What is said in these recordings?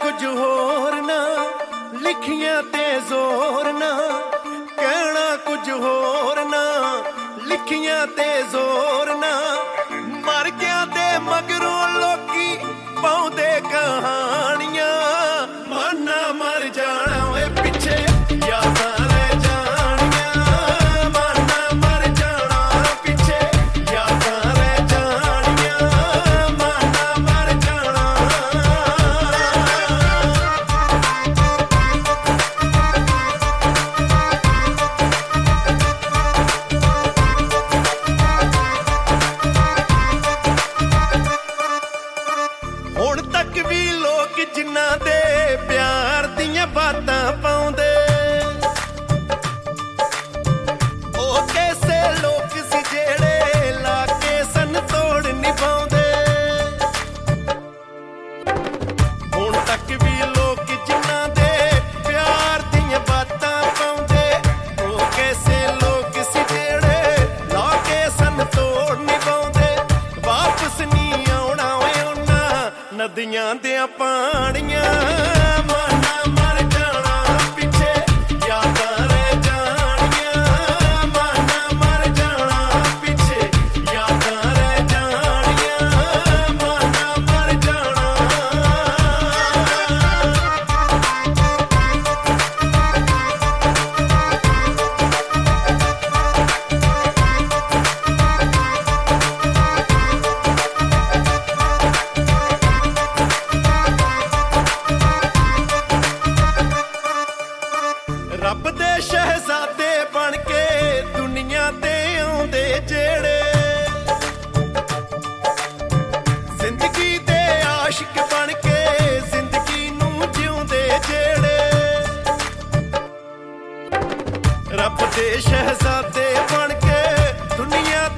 ਕੁਝ ਹੋਰ ਨਾ, ਲਿਖੀਆਂ ਤੇ ਜ਼ੋਰ ਨਾ। ਕਹਿਣਾ ਕੁਝ ਹੋਰ ਨਾ, ਲਿਖੀਆਂ ਤੇ ਜ਼ੋਰ ਨਾ। ਮਰ ਗਿਆ ਤੇ ਮਗਰੋਂ ਲੋਕੀ ਪਾਉਂਦੇ ਕਹਾਂ ਦੀਆਂ ਦਿਆਂ ਪਾਣੀਆਂ। ਰੱਬ ਦੇ ਸ਼ਹਿਜ਼ਾਦੇ ਬਣ ਕੇ ਦੁਨੀਆ ਤੇ ਆਉਂਦੇ ਜਿਹੜੇ। ਜ਼ਿੰਦਗੀ ਦੇ ਆਸ਼ਿਕ ਬਣ ਕੇ ਜ਼ਿੰਦਗੀ ਨੂੰ ਜਿਉਂਦੇ ਜਿਹੜੇ। ਰੱਬ ਦੇ ਸ਼ਹਿਜ਼ਾਦੇ ਬਣ ਕੇ ਦੁਨੀਆ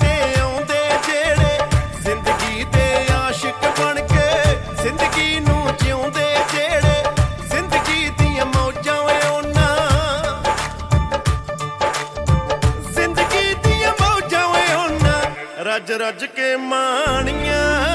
ਰੱਜ ਰੱਜ ਕੇ ਮਾਣੀਆਂ।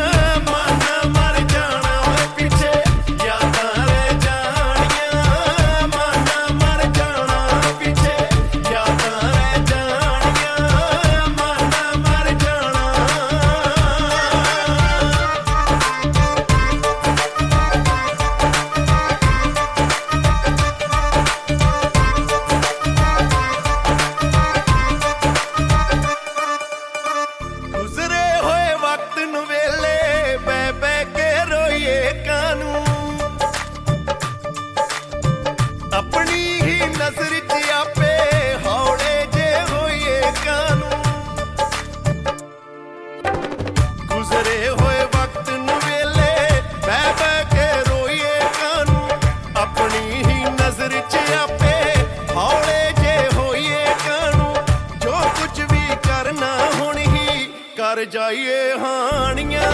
ਕਰ ਜਾਈਏ ਹਾਨੀਆਂ